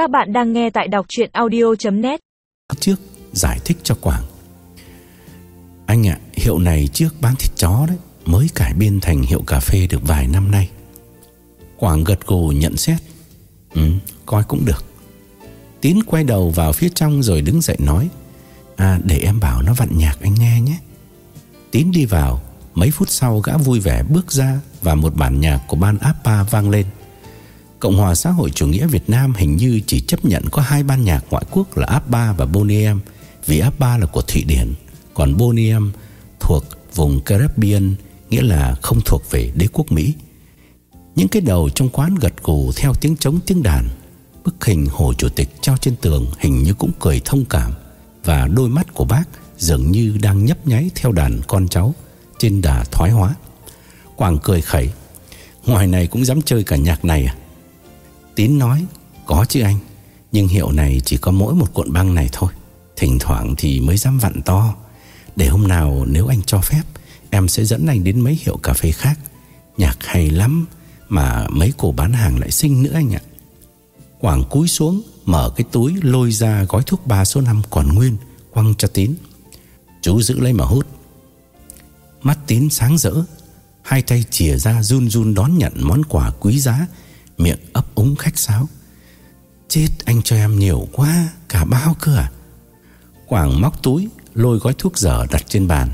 Các bạn đang nghe tại đọc chuyện audio.net Trước giải thích cho Quảng. Anh ạ, hiệu này trước bán thịt chó đấy Mới cải biên thành hiệu cà phê được vài năm nay. Quảng gật gù nhận xét. Ừ, coi cũng được. Tín quay đầu vào phía trong rồi đứng dậy nói À, để em bảo nó vặn nhạc anh nghe nhé. Tín đi vào. Mấy phút sau gã vui vẻ bước ra Và một bản nhạc của ban APA vang lên. Cộng hòa xã hội chủ nghĩa Việt Nam hình như chỉ chấp nhận có hai ban nhạc ngoại quốc là ABBA và Boniem vì ABBA là của Thụy Điển, còn Boniem thuộc vùng Caribbean nghĩa là không thuộc về đế quốc Mỹ. Những cái đầu trong quán gật gù theo tiếng trống tiếng đàn. Bức hình Hồ Chủ tịch treo trên tường hình như cũng cười thông cảm và đôi mắt của bác dường như đang nhấp nháy theo đàn con cháu trên đà thoái hóa. Quảng cười khẩy, ngoài này cũng dám chơi cả nhạc này à? Tín nói, Có chứ anh, Nhưng hiệu này chỉ có mỗi một cuộn băng này thôi, Thỉnh thoảng thì mới dám vặn to. Để hôm nào nếu anh cho phép, Em sẽ dẫn anh đến mấy hiệu cà phê khác. Nhạc hay lắm Mà mấy cô bán hàng lại xinh nữa anh ạ. Quảng cúi xuống, Mở cái túi lôi ra gói thuốc ba số 5 còn nguyên, Quăng cho Tín. Chú giữ lấy mà hút. Mắt Tín sáng rỡ, Hai tay chìa ra run run đón nhận món quà quý giá. Miệng ấp úng khách sáo. Chết anh cho em nhiều quá Cả bao cơ à? Quảng móc túi Lôi gói thuốc dở đặt trên bàn.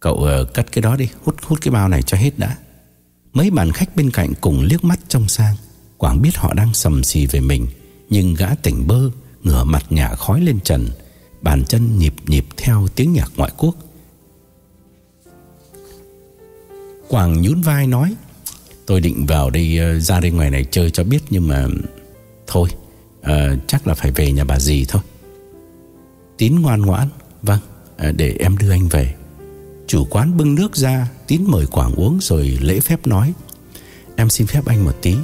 Cậu ờ, uh, cất cái đó đi Hút hút cái bao này cho hết đã. Mấy bàn khách bên cạnh cùng liếc mắt trông sang. Quảng biết họ đang sầm xì về mình Nhưng gã tỉnh bơ Ngửa mặt nhả khói lên trần. Bàn chân nhịp nhịp theo tiếng nhạc ngoại quốc. Quảng nhún vai nói Tôi định vào đây ờ, ra đây ngoài này chơi cho biết Nhưng mà Thôi uh, Chắc là phải về nhà bà dì thôi. Tín ngoan ngoãn Vâng uh, để em đưa anh về. Chủ quán bưng nước ra Tín mời Quảng uống rồi lễ phép nói. Em xin phép anh một tí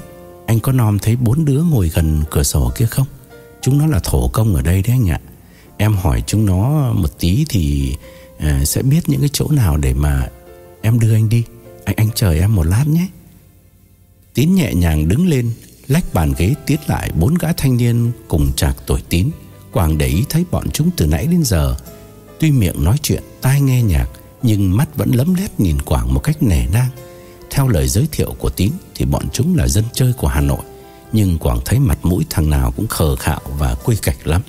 Anh có nom thấy bốn đứa ngồi gần cửa sổ kia không? Chúng nó là thổ công ở đây đấy anh ạ. Em hỏi chúng nó một tí thì uh, Sẽ biết những cái chỗ nào để mà Em đưa anh đi. Anh anh chờ em một lát nhé. Tín nhẹ nhàng đứng lên, Lách bàn ghế tiến lại bốn gã thanh niên Cùng chạc tuổi Tín. Quảng để ý thấy bọn chúng từ nãy đến giờ. Tuy miệng nói chuyện, Tai nghe nhạc, Nhưng mắt vẫn lấm lét nhìn Quảng một cách nề nang. Theo lời giới thiệu của Tín Thì bọn chúng là dân chơi của Hà Nội. Nhưng Quảng thấy mặt mũi thằng nào cũng khờ khạo Và quy cạch lắm.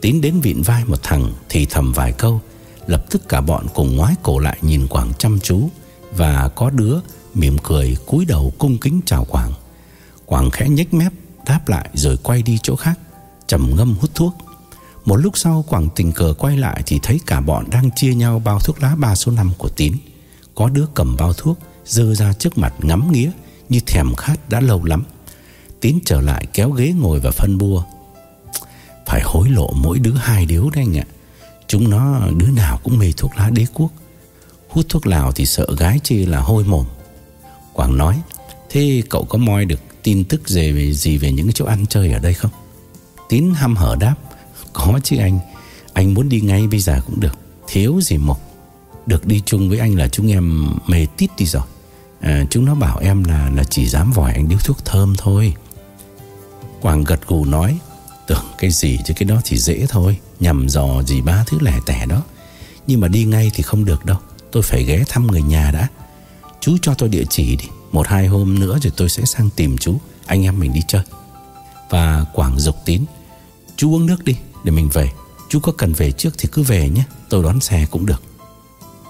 Tín đến vịn vai một thằng Thì thầm vài câu. Lập tức cả bọn cùng ngoái cổ lại nhìn Quảng chăm chú. Và có đứa mỉm cười cúi đầu cung kính chào Quảng. Quảng khẽ nhếch mép đáp lại rồi quay đi chỗ khác, trầm ngâm hút thuốc. Một lúc sau Quảng tình cờ quay lại thì thấy cả bọn đang chia nhau bao thuốc lá 3 số 5 của Tín. Có đứa cầm bao thuốc dơ ra trước mặt ngắm nghía như thèm khát đã lâu lắm. Tín trở lại kéo ghế ngồi và phân bua. Phải hối lộ mỗi đứa hai điếu đấy anh ạ. Chúng nó đứa nào cũng mê thuốc lá đế quốc. Hút thuốc lào thì sợ gái chi là hôi mồm. Quảng nói Thế cậu có moi được tin tức gì về, gì về những chỗ ăn chơi ở đây không? Tín hăm hở đáp Có chứ anh Anh muốn đi ngay bây giờ cũng được Thiếu gì một. Được đi chung với anh là chúng em mê tít đi rồi. À, Chúng nó bảo em là là chỉ dám vòi anh điếu thuốc thơm thôi. Quảng gật gù nói Tưởng cái gì chứ cái đó thì dễ thôi Nhầm dò gì ba thứ lẻ tẻ đó. Nhưng mà đi ngay thì không được đâu. Tôi phải ghé thăm người nhà đã. Chú cho tôi địa chỉ đi, Một hai hôm nữa rồi tôi sẽ sang tìm chú. Anh em mình đi chơi. Và Quảng dục tín, Chú uống nước đi, để mình về. Chú có cần về trước thì cứ về nhé, Tôi đón xe cũng được.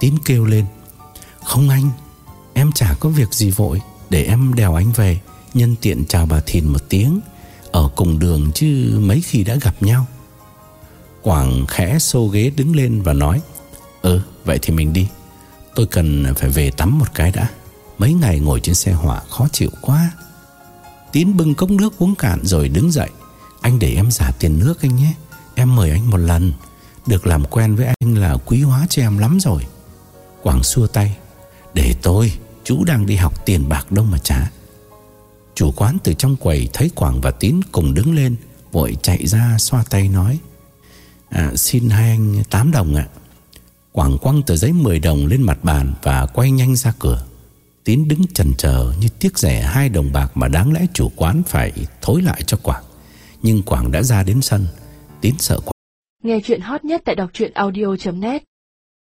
Tín kêu lên, Không anh, Em chả có việc gì vội, Để em đèo anh về. Nhân tiện chào bà Thìn một tiếng, Ở cùng đường chứ mấy khi đã gặp nhau. Quảng khẽ xô ghế đứng lên và nói Ừ vậy thì mình đi. Tôi cần phải về tắm một cái đã. Mấy ngày ngồi trên xe hỏa khó chịu quá. Tín bưng cốc nước uống cạn rồi đứng dậy. Anh để em giả tiền nước anh nhé. Em mời anh một lần. Được làm quen với anh là quý hóa cho em lắm rồi. Quảng xua tay. Để tôi Chú đang đi học tiền bạc đâu mà trả. Chủ quán từ trong quầy Thấy Quảng và Tín cùng đứng lên Vội chạy ra xoa tay nói. À, Xin hai anh 8 đồng ạ. Quảng quăng tờ giấy 10 đồng lên mặt bàn Và quay nhanh ra cửa. Tín đứng chần chờ như tiếc rẻ hai đồng bạc Mà đáng lẽ chủ quán phải thối lại cho Quảng. Nhưng Quảng đã ra đến sân. Tín sợ Quảng. Nghe chuyện hot nhất tại đọc audio.net